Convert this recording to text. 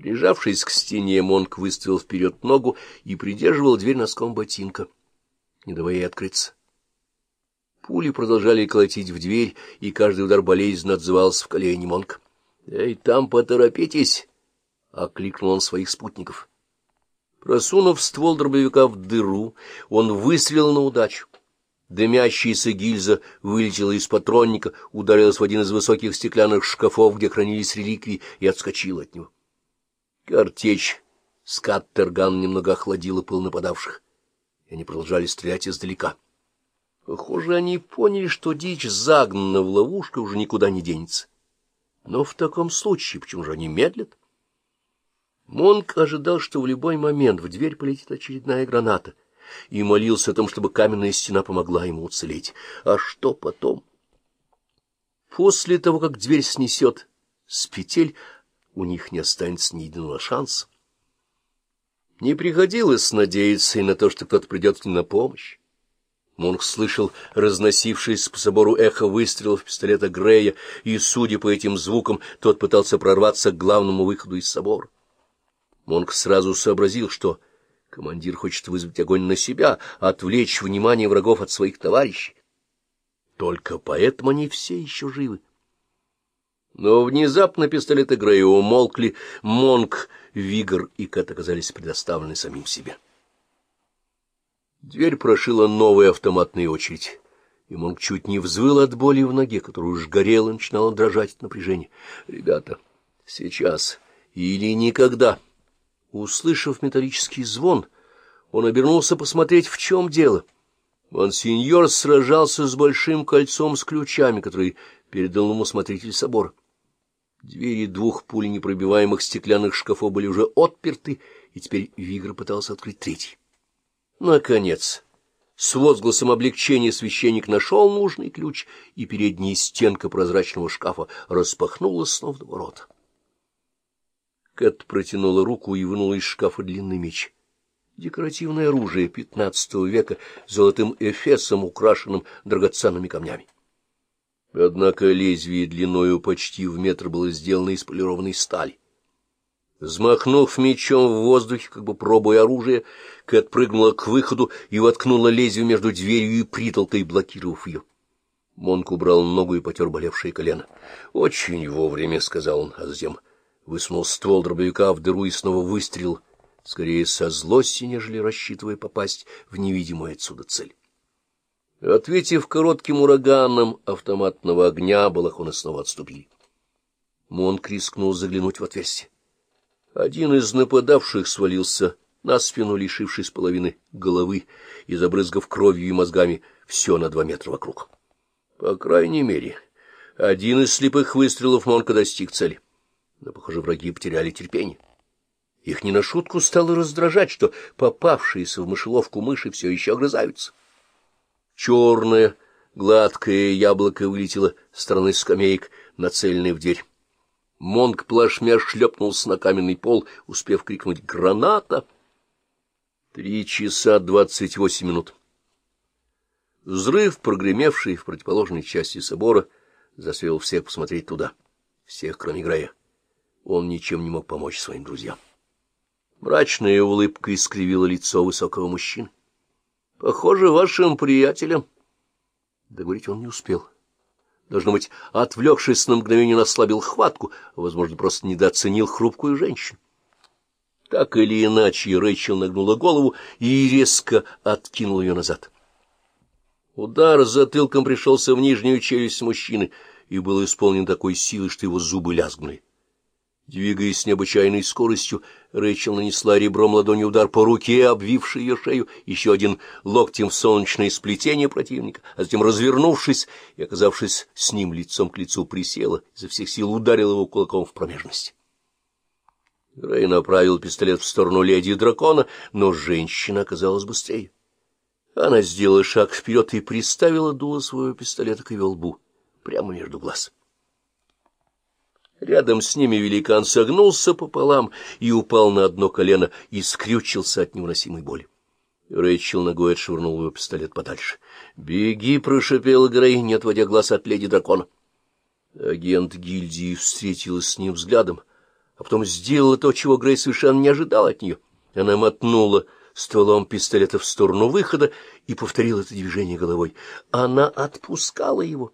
Прижавшись к стене, Монк выставил вперед ногу и придерживал дверь носком ботинка, не давая ей открыться. Пули продолжали колотить в дверь, и каждый удар болезненно отзывался в колени Монк. — Эй, там поторопитесь! — окликнул он своих спутников. Просунув ствол дробовика в дыру, он выстрелил на удачу. Дымящаяся гильза вылетела из патронника, ударилась в один из высоких стеклянных шкафов, где хранились реликвии, и отскочила от него. Картечь скаттерган немного охладила пыл нападавших, и они продолжали стрелять издалека. Похоже, они поняли, что дичь загнана в ловушку уже никуда не денется. Но в таком случае почему же они медлят? Монк ожидал, что в любой момент в дверь полетит очередная граната, и молился о том, чтобы каменная стена помогла ему уцелеть. А что потом? После того, как дверь снесет с петель, у них не останется ни единого шанса. Не приходилось надеяться и на то, что кто-то придет к ним на помощь. Монк слышал разносившееся по собору эхо выстрелов пистолета Грея, и, судя по этим звукам, тот пытался прорваться к главному выходу из собора. Монк сразу сообразил, что командир хочет вызвать огонь на себя, отвлечь внимание врагов от своих товарищей. Только поэтому они все еще живы. Но внезапно пистолеты Грея умолкли, Монк, Вигор и Кэт оказались предоставлены самим себе. Дверь прошила новая автоматная очередь, и Монк чуть не взвыл от боли в ноге, которая уж горела и начинала дрожать от напряжения. «Ребята, сейчас или никогда!» Услышав металлический звон, он обернулся посмотреть, в чем дело. Монсеньор сражался с большим кольцом с ключами, который передал ему смотритель собора. Двери двух пуленепробиваемых стеклянных шкафов были уже отперты, и теперь Вигр пытался открыть третий. Наконец, с возгласом облегчения священник нашел нужный ключ, и передняя стенка прозрачного шкафа распахнулась снова до ворот. Кэт протянула руку и вынула из шкафа длинный меч. Декоративное оружие XV века с золотым эфесом, украшенным драгоценными камнями. Однако лезвие длиною почти в метр было сделано из полированной стали. Взмахнув мечом в воздухе, как бы пробуя оружие, Кэт прыгнула к выходу и воткнула лезвие между дверью и притолкой, блокировав ее. Монк убрал ногу и потер болевшее колено. — Очень вовремя, — сказал он, а затем высунул ствол дробовика в дыру и снова выстрелил, скорее со злости, нежели рассчитывая попасть в невидимую отсюда цель. Ответив коротким ураганом автоматного огня, балахоны снова отступили. Монк рискнул заглянуть в отверстие. Один из нападавших свалился на спину, лишившись половины головы и забрызгав кровью и мозгами все на два метра вокруг. По крайней мере, один из слепых выстрелов Монка достиг цели. Но, похоже, враги потеряли терпение. Их не на шутку стало раздражать, что попавшиеся в мышеловку мыши все еще огрызаются. Черное, гладкое яблоко вылетело с стороны скамеек, нацеленной в дверь. Монг плашмя шлепнулся на каменный пол, успев крикнуть «Граната!» Три часа двадцать восемь минут. Взрыв, прогремевший в противоположной части собора, засвел всех посмотреть туда, всех, кроме Грея. Он ничем не мог помочь своим друзьям. Мрачная улыбка искривила лицо высокого мужчины. — Похоже, вашим приятелям. Договорить он не успел. Должно быть, отвлекшись на мгновение, он ослабил хватку, возможно, просто недооценил хрупкую женщину. Так или иначе, Рэйчел нагнула голову и резко откинула ее назад. Удар затылком пришелся в нижнюю челюсть мужчины и был исполнен такой силой, что его зубы лязгнули. Двигаясь с необычайной скоростью, Рэйчел нанесла ребром ладони удар по руке, обвившей ее шею, еще один локтем в солнечное сплетение противника, а затем, развернувшись и оказавшись с ним лицом к лицу, присела, изо всех сил ударила его кулаком в промежность. Рэй направил пистолет в сторону леди дракона, но женщина оказалась быстрее. Она сделала шаг вперед и приставила дуло своего пистолета к ее лбу, прямо между глаз. Рядом с ними великан согнулся пополам и упал на одно колено и скрючился от невыносимой боли. Рэйчел ногой отшвырнул его пистолет подальше. — Беги! — прошипела Грей, не отводя глаз от леди дракона. Агент гильдии встретилась с ним взглядом, а потом сделала то, чего Грей совершенно не ожидал от нее. Она мотнула стволом пистолета в сторону выхода и повторила это движение головой. Она отпускала его.